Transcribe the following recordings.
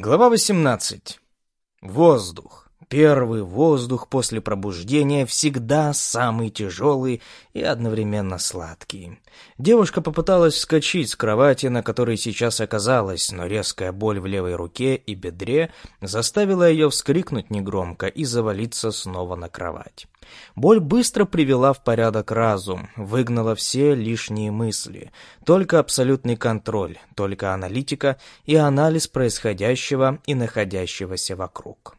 Глава 18. Воздух. Первый воздух после пробуждения всегда самый тяжелый и одновременно сладкий. Девушка попыталась вскочить с кровати, на которой сейчас оказалась, но резкая боль в левой руке и бедре заставила ее вскрикнуть негромко и завалиться снова на кровать. Боль быстро привела в порядок разум, выгнала все лишние мысли. Только абсолютный контроль, только аналитика и анализ происходящего и находящегося вокруг.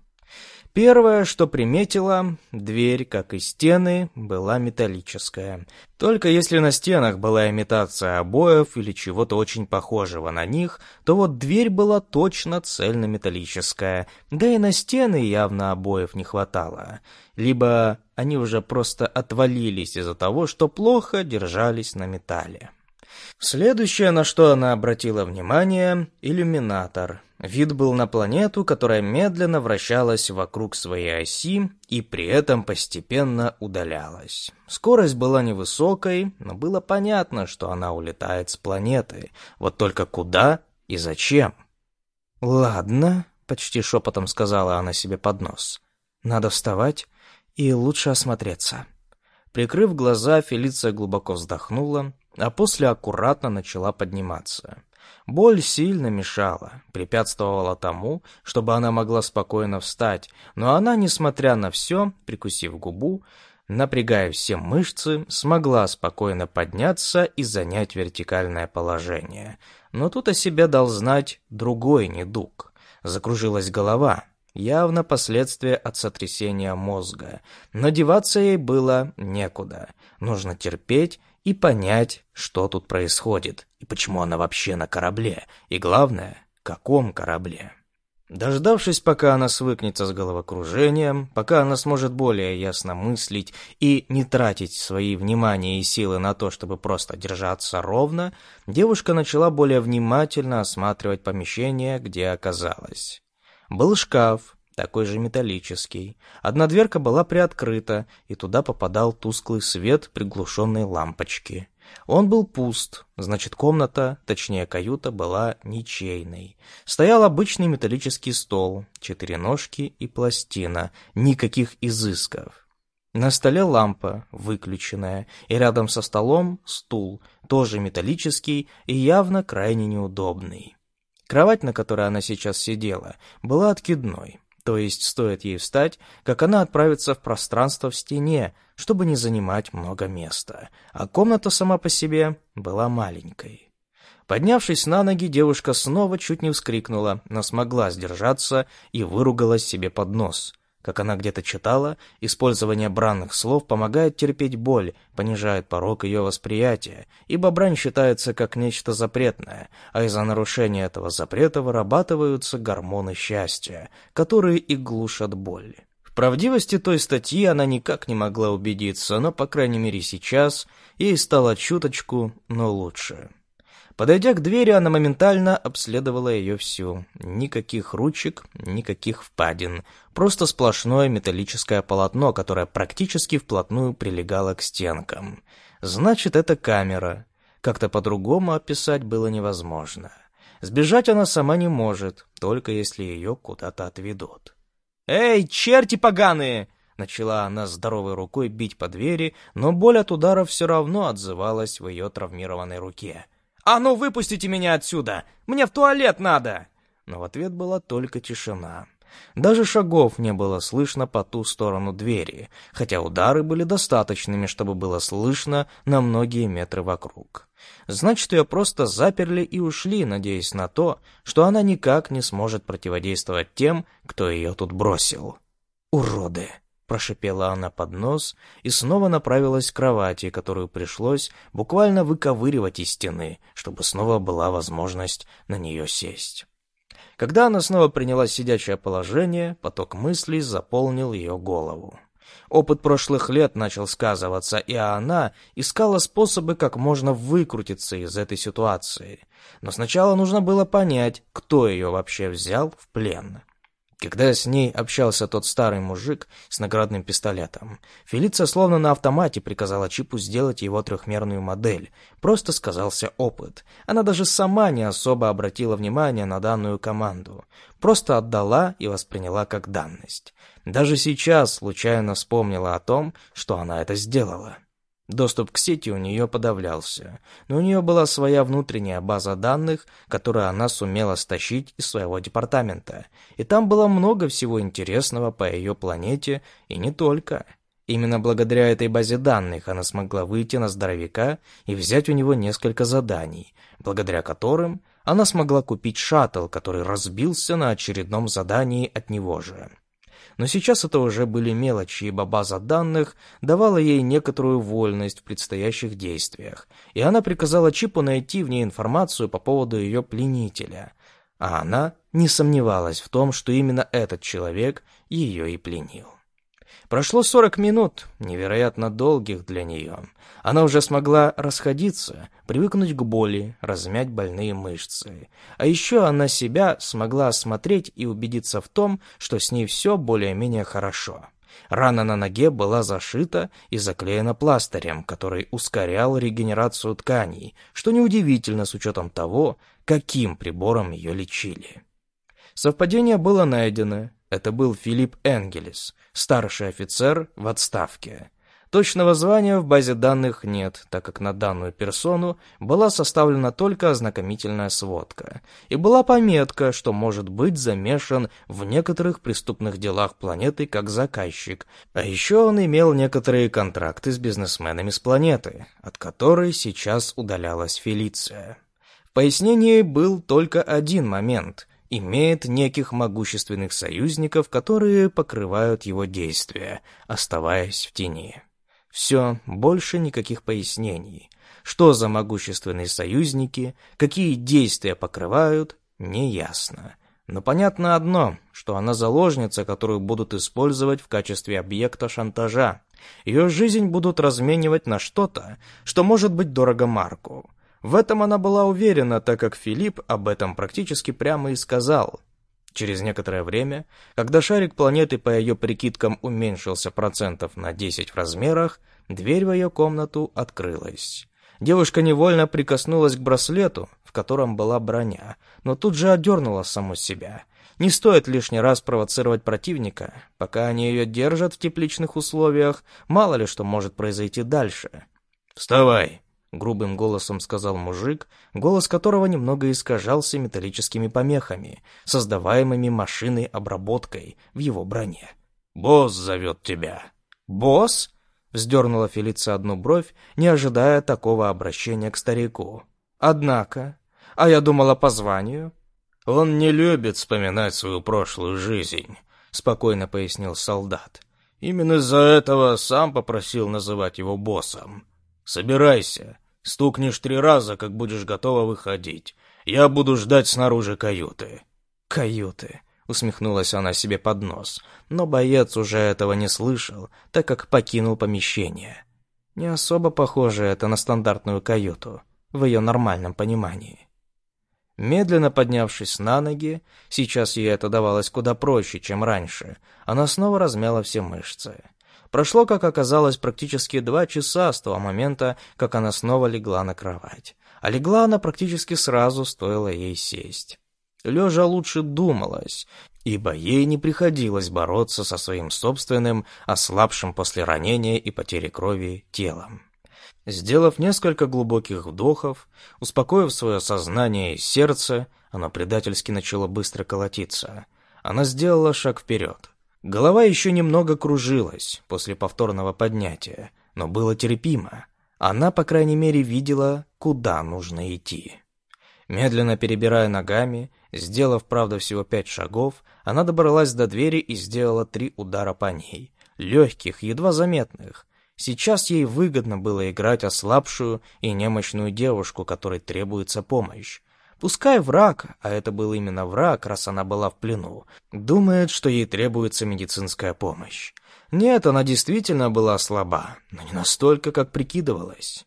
Первое, что приметила, дверь, как и стены, была металлическая. Только если на стенах была имитация обоев или чего-то очень похожего на них, то вот дверь была точно цельнометаллическая, да и на стены явно обоев не хватало. Либо они уже просто отвалились из-за того, что плохо держались на металле. Следующее, на что она обратила внимание — иллюминатор — Вид был на планету, которая медленно вращалась вокруг своей оси и при этом постепенно удалялась. Скорость была невысокой, но было понятно, что она улетает с планеты. Вот только куда и зачем? «Ладно», — почти шепотом сказала она себе под нос. «Надо вставать и лучше осмотреться». Прикрыв глаза, Фелиция глубоко вздохнула, а после аккуратно начала подниматься. Боль сильно мешала, препятствовала тому, чтобы она могла спокойно встать, но она, несмотря на все, прикусив губу, напрягая все мышцы, смогла спокойно подняться и занять вертикальное положение. Но тут о себе дал знать другой недуг. Закружилась голова, явно последствия от сотрясения мозга. Но деваться ей было некуда. Нужно терпеть и понять, что тут происходит, и почему она вообще на корабле, и главное, каком корабле. Дождавшись, пока она свыкнется с головокружением, пока она сможет более ясно мыслить и не тратить свои внимания и силы на то, чтобы просто держаться ровно, девушка начала более внимательно осматривать помещение, где оказалась. Был шкаф, такой же металлический. Одна дверка была приоткрыта, и туда попадал тусклый свет приглушенной лампочки. Он был пуст, значит, комната, точнее каюта, была ничейной. Стоял обычный металлический стол, четыре ножки и пластина, никаких изысков. На столе лампа, выключенная, и рядом со столом стул, тоже металлический и явно крайне неудобный. Кровать, на которой она сейчас сидела, была откидной. То есть стоит ей встать, как она отправится в пространство в стене, чтобы не занимать много места. А комната сама по себе была маленькой. Поднявшись на ноги, девушка снова чуть не вскрикнула, но смогла сдержаться и выругалась себе под нос. Как она где-то читала, использование бранных слов помогает терпеть боль, понижает порог ее восприятия, ибо брань считается как нечто запретное, а из-за нарушения этого запрета вырабатываются гормоны счастья, которые и глушат боль. В правдивости той статьи она никак не могла убедиться, но, по крайней мере, сейчас ей стало чуточку, но лучше. Подойдя к двери, она моментально обследовала ее всю. Никаких ручек, никаких впадин. Просто сплошное металлическое полотно, которое практически вплотную прилегало к стенкам. Значит, это камера. Как-то по-другому описать было невозможно. Сбежать она сама не может, только если ее куда-то отведут. «Эй, черти поганые!» Начала она здоровой рукой бить по двери, но боль от удара все равно отзывалась в ее травмированной руке. «А ну, выпустите меня отсюда! Мне в туалет надо!» Но в ответ была только тишина. Даже шагов не было слышно по ту сторону двери, хотя удары были достаточными, чтобы было слышно на многие метры вокруг. Значит, ее просто заперли и ушли, надеясь на то, что она никак не сможет противодействовать тем, кто ее тут бросил. «Уроды!» Прошипела она под нос и снова направилась к кровати, которую пришлось буквально выковыривать из стены, чтобы снова была возможность на нее сесть. Когда она снова приняла сидячее положение, поток мыслей заполнил ее голову. Опыт прошлых лет начал сказываться, и она искала способы, как можно выкрутиться из этой ситуации. Но сначала нужно было понять, кто ее вообще взял в плен. Когда с ней общался тот старый мужик с наградным пистолетом, Фелиция словно на автомате приказала Чипу сделать его трехмерную модель. Просто сказался опыт. Она даже сама не особо обратила внимание на данную команду. Просто отдала и восприняла как данность. Даже сейчас случайно вспомнила о том, что она это сделала. Доступ к сети у нее подавлялся, но у нее была своя внутренняя база данных, которую она сумела стащить из своего департамента, и там было много всего интересного по ее планете, и не только. Именно благодаря этой базе данных она смогла выйти на здоровяка и взять у него несколько заданий, благодаря которым она смогла купить шаттл, который разбился на очередном задании от него же. Но сейчас это уже были мелочи, ибо база данных давала ей некоторую вольность в предстоящих действиях, и она приказала Чипу найти в ней информацию по поводу ее пленителя. А она не сомневалась в том, что именно этот человек ее и пленил. Прошло 40 минут, невероятно долгих для нее. Она уже смогла расходиться, привыкнуть к боли, размять больные мышцы. А еще она себя смогла осмотреть и убедиться в том, что с ней все более-менее хорошо. Рана на ноге была зашита и заклеена пластырем, который ускорял регенерацию тканей, что неудивительно с учетом того, каким прибором ее лечили. Совпадение было найдено. Это был Филипп Энгелес, старший офицер в отставке. Точного звания в базе данных нет, так как на данную персону была составлена только ознакомительная сводка, и была пометка, что может быть замешан в некоторых преступных делах планеты как заказчик, а еще он имел некоторые контракты с бизнесменами с планеты, от которой сейчас удалялась Фелиция. В пояснении был только один момент имеет неких могущественных союзников, которые покрывают его действия, оставаясь в тени. Все, больше никаких пояснений. Что за могущественные союзники, какие действия покрывают, неясно. Но понятно одно, что она заложница, которую будут использовать в качестве объекта шантажа. Ее жизнь будут разменивать на что-то, что может быть дорого Марку. В этом она была уверена, так как Филипп об этом практически прямо и сказал. Через некоторое время, когда шарик планеты по ее прикидкам уменьшился процентов на 10 в размерах, дверь в ее комнату открылась. Девушка невольно прикоснулась к браслету, в котором была броня, но тут же одернула саму себя. Не стоит лишний раз провоцировать противника. Пока они ее держат в тепличных условиях, мало ли что может произойти дальше. «Вставай!» — грубым голосом сказал мужик, голос которого немного искажался металлическими помехами, создаваемыми машиной обработкой в его броне. «Босс зовет тебя». «Босс?» — вздернула Фелиция одну бровь, не ожидая такого обращения к старику. «Однако... А я думала по званию». «Он не любит вспоминать свою прошлую жизнь», — спокойно пояснил солдат. «Именно из-за этого сам попросил называть его боссом. Собирайся. Стукнешь три раза, как будешь готова выходить. Я буду ждать снаружи каюты». «Каюты», — усмехнулась она себе под нос, но боец уже этого не слышал, так как покинул помещение. Не особо похоже это на стандартную каюту, в ее нормальном понимании. Медленно поднявшись на ноги, сейчас ей это давалось куда проще, чем раньше, она снова размяла все мышцы. Прошло, как оказалось, практически два часа с того момента, как она снова легла на кровать. А легла она практически сразу, стоило ей сесть. Лежа лучше думалось, ибо ей не приходилось бороться со своим собственным, ослабшим после ранения и потери крови телом. Сделав несколько глубоких вдохов, успокоив свое сознание и сердце, оно предательски начало быстро колотиться. Она сделала шаг вперед. Голова еще немного кружилась после повторного поднятия, но было терпимо. Она, по крайней мере, видела, куда нужно идти. Медленно перебирая ногами, сделав, правда, всего пять шагов, она добралась до двери и сделала три удара по ней. Легких, едва заметных. Сейчас ей выгодно было играть ослабшую и немощную девушку, которой требуется помощь. Пускай враг, а это был именно враг, раз она была в плену, думает, что ей требуется медицинская помощь. Нет, она действительно была слаба, но не настолько, как прикидывалась.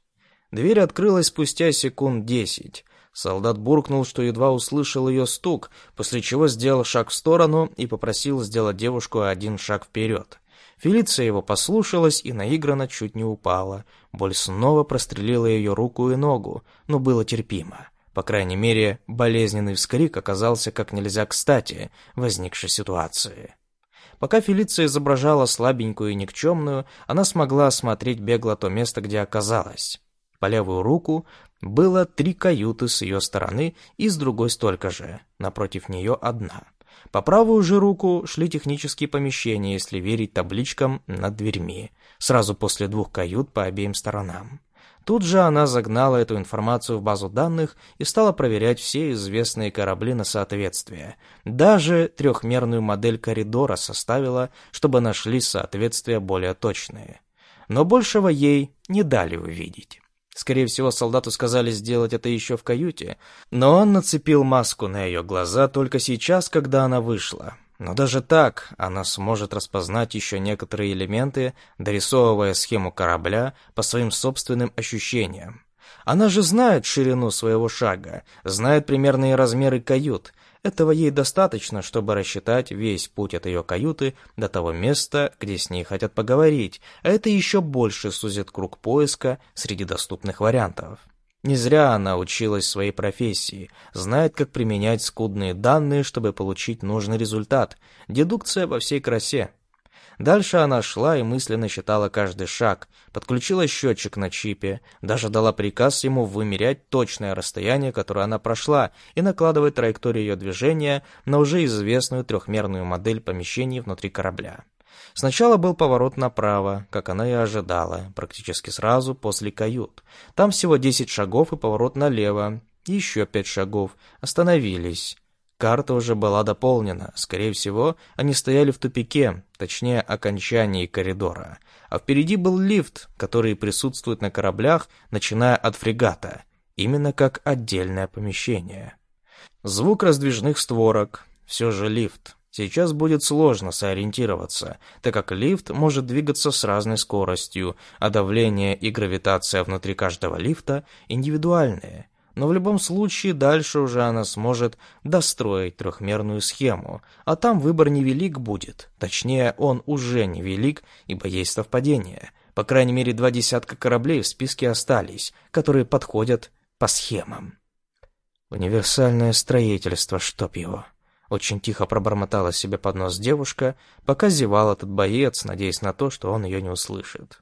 Дверь открылась спустя секунд десять. Солдат буркнул, что едва услышал ее стук, после чего сделал шаг в сторону и попросил сделать девушку один шаг вперед. Фелиция его послушалась и наигранно чуть не упала. Боль снова прострелила ее руку и ногу, но было терпимо. По крайней мере, болезненный вскрик оказался как нельзя кстати возникшей ситуации. Пока Фелиция изображала слабенькую и никчемную, она смогла осмотреть бегло то место, где оказалась. По левую руку было три каюты с ее стороны и с другой столько же, напротив нее одна. По правую же руку шли технические помещения, если верить табличкам над дверьми, сразу после двух кают по обеим сторонам. Тут же она загнала эту информацию в базу данных и стала проверять все известные корабли на соответствие. Даже трехмерную модель коридора составила, чтобы нашлись соответствия более точные. Но большего ей не дали увидеть. Скорее всего, солдату сказали сделать это еще в каюте, но он нацепил маску на ее глаза только сейчас, когда она вышла. Но даже так она сможет распознать еще некоторые элементы, дорисовывая схему корабля по своим собственным ощущениям. Она же знает ширину своего шага, знает примерные размеры кают. Этого ей достаточно, чтобы рассчитать весь путь от ее каюты до того места, где с ней хотят поговорить, а это еще больше сузит круг поиска среди доступных вариантов. Не зря она училась своей профессии, знает, как применять скудные данные, чтобы получить нужный результат. Дедукция во всей красе. Дальше она шла и мысленно считала каждый шаг, подключила счетчик на чипе, даже дала приказ ему вымерять точное расстояние, которое она прошла, и накладывать траекторию ее движения на уже известную трехмерную модель помещений внутри корабля. Сначала был поворот направо, как она и ожидала, практически сразу после кают. Там всего 10 шагов и поворот налево. Еще пять шагов. Остановились. Карта уже была дополнена. Скорее всего, они стояли в тупике, точнее, окончании коридора. А впереди был лифт, который присутствует на кораблях, начиная от фрегата. Именно как отдельное помещение. Звук раздвижных створок. Все же лифт. Сейчас будет сложно сориентироваться, так как лифт может двигаться с разной скоростью, а давление и гравитация внутри каждого лифта индивидуальные. Но в любом случае дальше уже она сможет достроить трехмерную схему, а там выбор невелик будет. Точнее, он уже невелик, ибо есть совпадение. По крайней мере, два десятка кораблей в списке остались, которые подходят по схемам. Универсальное строительство, чтоб его. Очень тихо пробормотала себе под нос девушка, пока зевал этот боец, надеясь на то, что он ее не услышит.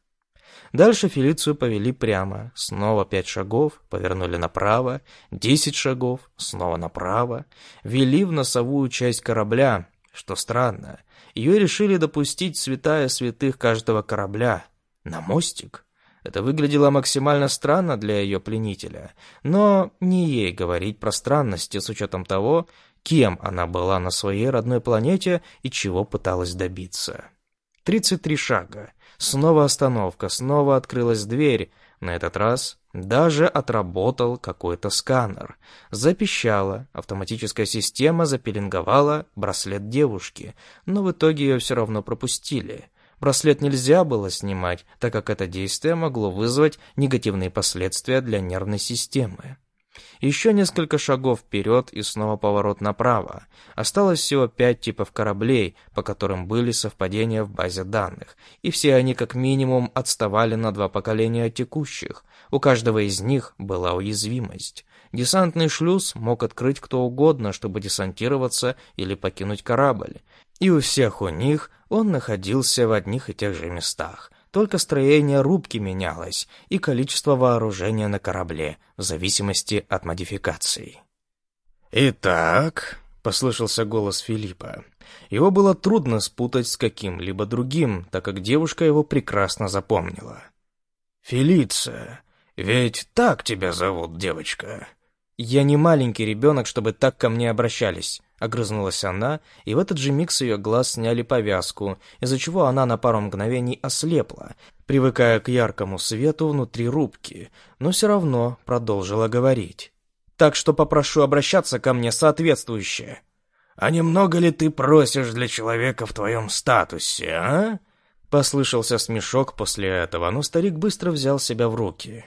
Дальше Фелицию повели прямо, снова пять шагов, повернули направо, десять шагов, снова направо, вели в носовую часть корабля, что странно, ее решили допустить святая святых каждого корабля, на мостик. Это выглядело максимально странно для ее пленителя, но не ей говорить про странности с учетом того, кем она была на своей родной планете и чего пыталась добиться. 33 шага. Снова остановка, снова открылась дверь. На этот раз даже отработал какой-то сканер. Запищала, автоматическая система запеленговала браслет девушки, но в итоге ее все равно пропустили. Браслет нельзя было снимать, так как это действие могло вызвать негативные последствия для нервной системы. Еще несколько шагов вперед и снова поворот направо. Осталось всего пять типов кораблей, по которым были совпадения в базе данных, и все они как минимум отставали на два поколения от текущих. У каждого из них была уязвимость. Десантный шлюз мог открыть кто угодно, чтобы десантироваться или покинуть корабль. И у всех у них он находился в одних и тех же местах – только строение рубки менялось и количество вооружения на корабле, в зависимости от модификаций. «Итак», — послышался голос Филиппа, его было трудно спутать с каким-либо другим, так как девушка его прекрасно запомнила. «Фелиция, ведь так тебя зовут, девочка?» «Я не маленький ребенок, чтобы так ко мне обращались», — огрызнулась она, и в этот же миг с ее глаз сняли повязку, из-за чего она на пару мгновений ослепла, привыкая к яркому свету внутри рубки, но все равно продолжила говорить. «Так что попрошу обращаться ко мне соответствующе». «А немного ли ты просишь для человека в твоем статусе, а?» Послышался смешок после этого, но старик быстро взял себя в руки.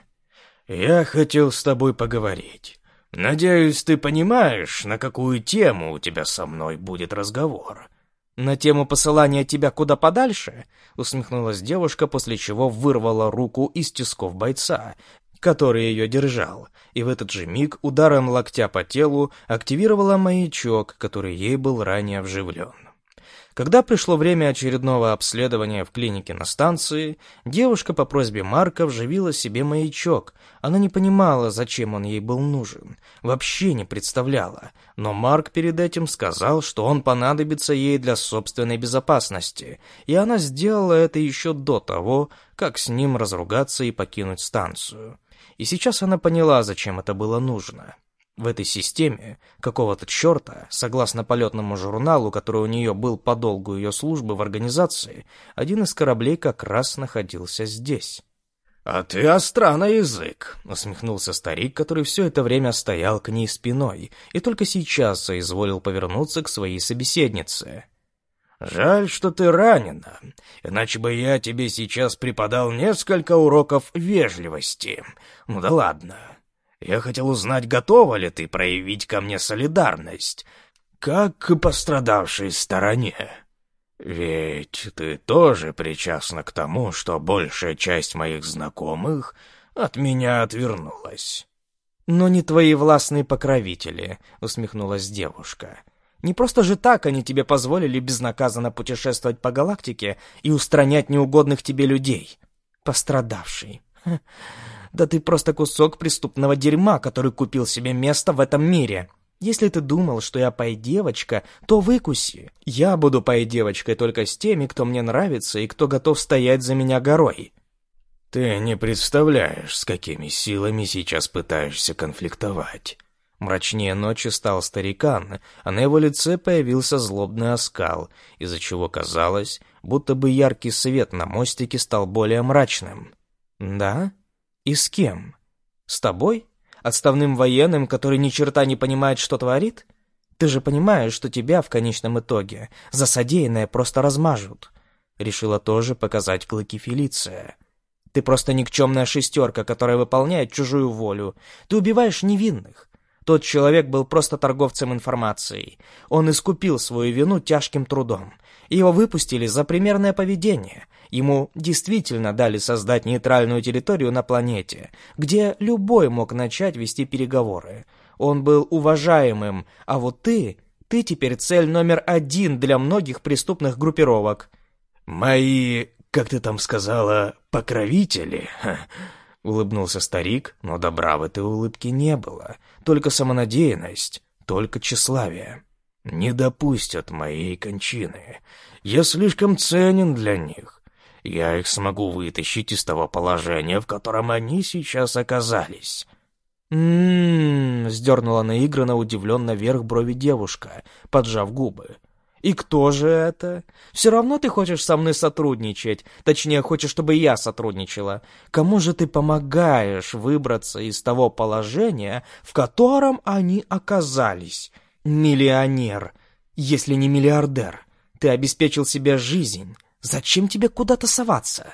«Я хотел с тобой поговорить. «Надеюсь, ты понимаешь, на какую тему у тебя со мной будет разговор?» «На тему посылания тебя куда подальше?» — усмехнулась девушка, после чего вырвала руку из тисков бойца, который ее держал, и в этот же миг ударом локтя по телу активировала маячок, который ей был ранее вживлен. Когда пришло время очередного обследования в клинике на станции, девушка по просьбе Марка вживила себе маячок. Она не понимала, зачем он ей был нужен, вообще не представляла. Но Марк перед этим сказал, что он понадобится ей для собственной безопасности, и она сделала это еще до того, как с ним разругаться и покинуть станцию. И сейчас она поняла, зачем это было нужно. В этой системе какого-то черта, согласно полетному журналу, который у нее был по долгу ее службы в организации, один из кораблей как раз находился здесь. «А ты остра на язык», — усмехнулся старик, который все это время стоял к ней спиной и только сейчас соизволил повернуться к своей собеседнице. «Жаль, что ты ранена, иначе бы я тебе сейчас преподал несколько уроков вежливости. Ну да ладно, я хотел узнать, готова ли ты проявить ко мне солидарность, как к пострадавшей стороне. Ведь ты тоже причастна к тому, что большая часть моих знакомых от меня отвернулась. «Но не твои властные покровители», — усмехнулась девушка. «Не просто же так они тебе позволили безнаказанно путешествовать по галактике и устранять неугодных тебе людей. Пострадавший. Да ты просто кусок преступного дерьма, который купил себе место в этом мире. Если ты думал, что я пай-девочка, то выкуси. Я буду пай-девочкой только с теми, кто мне нравится и кто готов стоять за меня горой». «Ты не представляешь, с какими силами сейчас пытаешься конфликтовать». Мрачнее ночи стал старикан, а на его лице появился злобный оскал, из-за чего казалось, будто бы яркий свет на мостике стал более мрачным. «Да?» «И с кем? С тобой? Отставным военным, который ни черта не понимает, что творит? Ты же понимаешь, что тебя в конечном итоге за содеянное просто размажут». Решила тоже показать клыки Фелиция. «Ты просто никчемная шестерка, которая выполняет чужую волю. Ты убиваешь невинных. Тот человек был просто торговцем информацией. Он искупил свою вину тяжким трудом. Его выпустили за примерное поведение. Ему действительно дали создать нейтральную территорию на планете, где любой мог начать вести переговоры. Он был уважаемым, а вот ты... Ты теперь цель номер один для многих преступных группировок. «Мои, как ты там сказала, покровители?» Улыбнулся старик, но добра в этой улыбке не было. Только самонадеянность, только тщеславие. Не допустят моей кончины. Я слишком ценен для них. Я их смогу вытащить из того положения, в котором они сейчас оказались. «М-м-м», сдернула наигранно удивленно вверх брови девушка, поджав губы. «И кто же это? Все равно ты хочешь со мной сотрудничать. Точнее, хочешь, чтобы я сотрудничала. Кому же ты помогаешь выбраться из того положения, в котором они оказались? Миллионер, если не миллиардер. Ты обеспечил себе жизнь. Зачем тебе куда-то соваться?»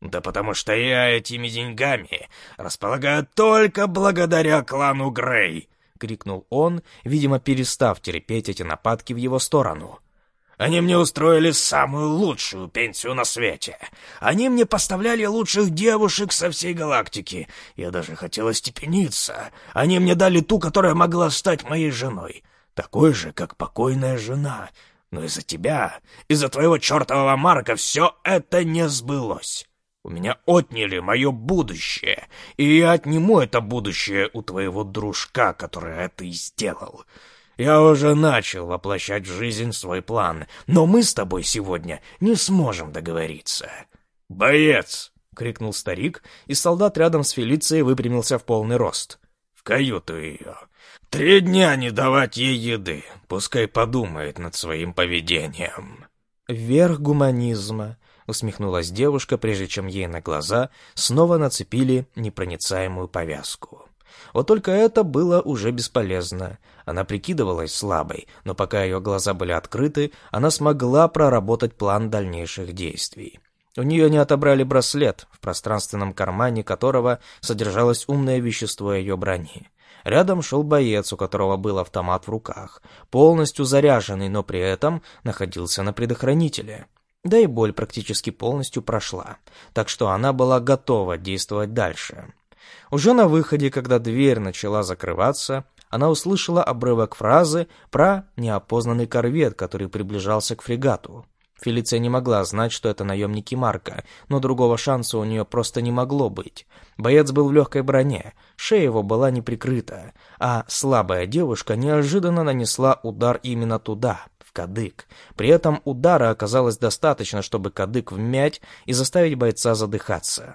«Да потому что я этими деньгами располагаю только благодаря клану Грей», — крикнул он, видимо, перестав терпеть эти нападки в его сторону. «Они мне устроили самую лучшую пенсию на свете. Они мне поставляли лучших девушек со всей галактики. Я даже хотела степениться. Они мне дали ту, которая могла стать моей женой. Такой же, как покойная жена. Но из-за тебя, из-за твоего чертового Марка все это не сбылось». У меня отняли мое будущее, и я отниму это будущее у твоего дружка, который это и сделал. Я уже начал воплощать в жизнь свой план, но мы с тобой сегодня не сможем договориться. «Боец!» — крикнул старик, и солдат рядом с Фелицией выпрямился в полный рост. «В каюту ее. Три дня не давать ей еды, пускай подумает над своим поведением». «Верх гуманизма», усмехнулась девушка, прежде чем ей на глаза снова нацепили непроницаемую повязку. Вот только это было уже бесполезно. Она прикидывалась слабой, но пока ее глаза были открыты, она смогла проработать план дальнейших действий. У нее не отобрали браслет, в пространственном кармане которого содержалось умное вещество ее брони. Рядом шел боец, у которого был автомат в руках, полностью заряженный, но при этом находился на предохранителе. Да и боль практически полностью прошла, так что она была готова действовать дальше. Уже на выходе, когда дверь начала закрываться, она услышала обрывок фразы про неопознанный корвет, который приближался к фрегату. Фелиция не могла знать, что это наемники Марка, но другого шанса у нее просто не могло быть. Боец был в легкой броне, шея его была не прикрыта, а слабая девушка неожиданно нанесла удар именно туда, кадык. При этом удара оказалось достаточно, чтобы кадык вмять и заставить бойца задыхаться.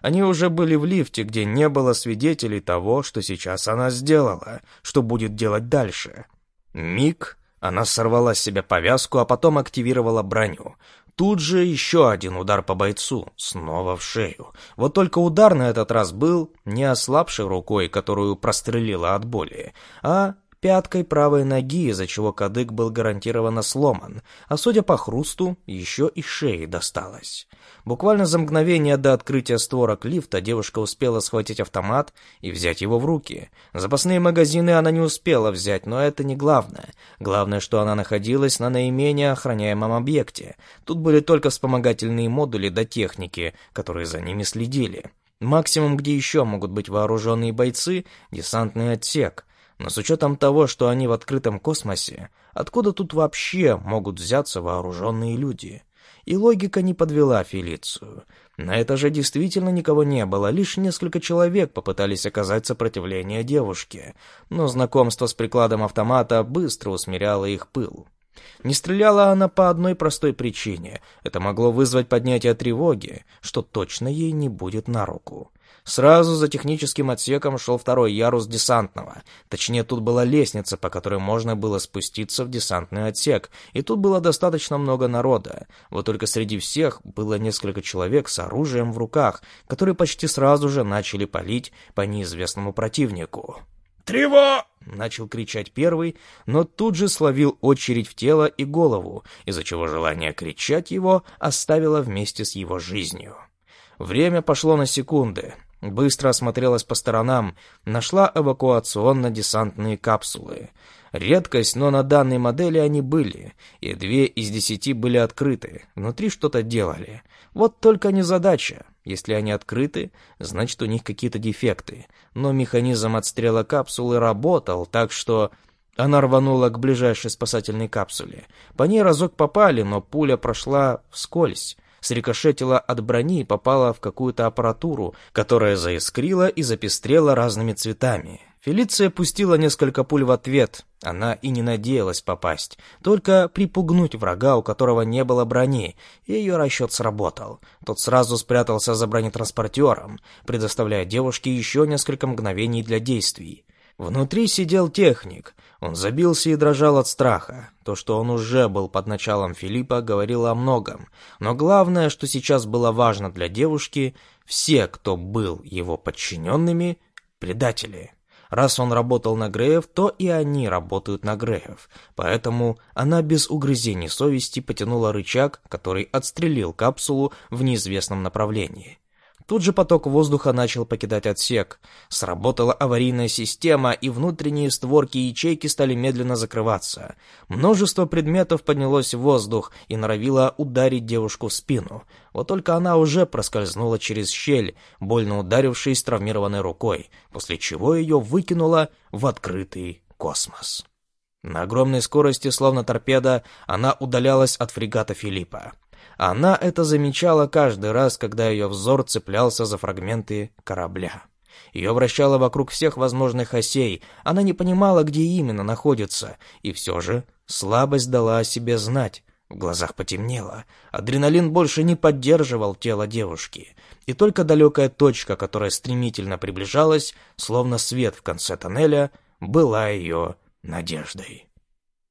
Они уже были в лифте, где не было свидетелей того, что сейчас она сделала, что будет делать дальше. Миг, она сорвала с себя повязку, а потом активировала броню. Тут же еще один удар по бойцу, снова в шею. Вот только удар на этот раз был не ослабшей рукой, которую прострелила от боли, а пяткой правой ноги, из-за чего кадык был гарантированно сломан, а судя по хрусту, еще и шеи досталось. Буквально за мгновение до открытия створок лифта девушка успела схватить автомат и взять его в руки. Запасные магазины она не успела взять, но это не главное. Главное, что она находилась на наименее охраняемом объекте. Тут были только вспомогательные модули до техники, которые за ними следили. Максимум, где еще могут быть вооруженные бойцы, десантный отсек. Но с учетом того, что они в открытом космосе, откуда тут вообще могут взяться вооруженные люди? И логика не подвела Фелицию. На этаже действительно никого не было, лишь несколько человек попытались оказать сопротивление девушке, но знакомство с прикладом автомата быстро усмиряло их пыл. Не стреляла она по одной простой причине. Это могло вызвать поднятие тревоги, что точно ей не будет на руку. Сразу за техническим отсеком шел второй ярус десантного. Точнее, тут была лестница, по которой можно было спуститься в десантный отсек, и тут было достаточно много народа. Вот только среди всех было несколько человек с оружием в руках, которые почти сразу же начали палить по неизвестному противнику. «Трево!» — начал кричать первый, но тут же словил очередь в тело и голову, из-за чего желание кричать его оставило вместе с его жизнью. Время пошло на секунды. Быстро осмотрелась по сторонам, нашла эвакуационно-десантные капсулы. Редкость, но на данной модели они были, и две из десяти были открыты, внутри что-то делали. Вот только незадача. Если они открыты, значит у них какие-то дефекты. Но механизм отстрела капсулы работал, так что... Она рванула к ближайшей спасательной капсуле. По ней разок попали, но пуля прошла вскользь срикошетила от брони и попала в какую-то аппаратуру, которая заискрила и запестрела разными цветами. Фелиция пустила несколько пуль в ответ. Она и не надеялась попасть, только припугнуть врага, у которого не было брони, ее расчет сработал. Тот сразу спрятался за бронетранспортером, предоставляя девушке еще несколько мгновений для действий. Внутри сидел техник. Он забился и дрожал от страха. То, что он уже был под началом Филиппа, говорило о многом. Но главное, что сейчас было важно для девушки, все, кто был его подчиненными, предатели. Раз он работал на Греев, то и они работают на Греев. Поэтому она без угрызений совести потянула рычаг, который отстрелил капсулу в неизвестном направлении. Тут же поток воздуха начал покидать отсек. Сработала аварийная система, и внутренние створки ячейки стали медленно закрываться. Множество предметов поднялось в воздух и норовило ударить девушку в спину. Вот только она уже проскользнула через щель, больно ударившись травмированной рукой, после чего ее выкинуло в открытый космос. На огромной скорости, словно торпеда, она удалялась от фрегата Филиппа. Она это замечала каждый раз, когда ее взор цеплялся за фрагменты корабля. Ее вращало вокруг всех возможных осей, она не понимала, где именно находится, и все же слабость дала о себе знать. В глазах потемнело. Адреналин больше не поддерживал тело девушки. И только далекая точка, которая стремительно приближалась, словно свет в конце тоннеля, была ее надеждой.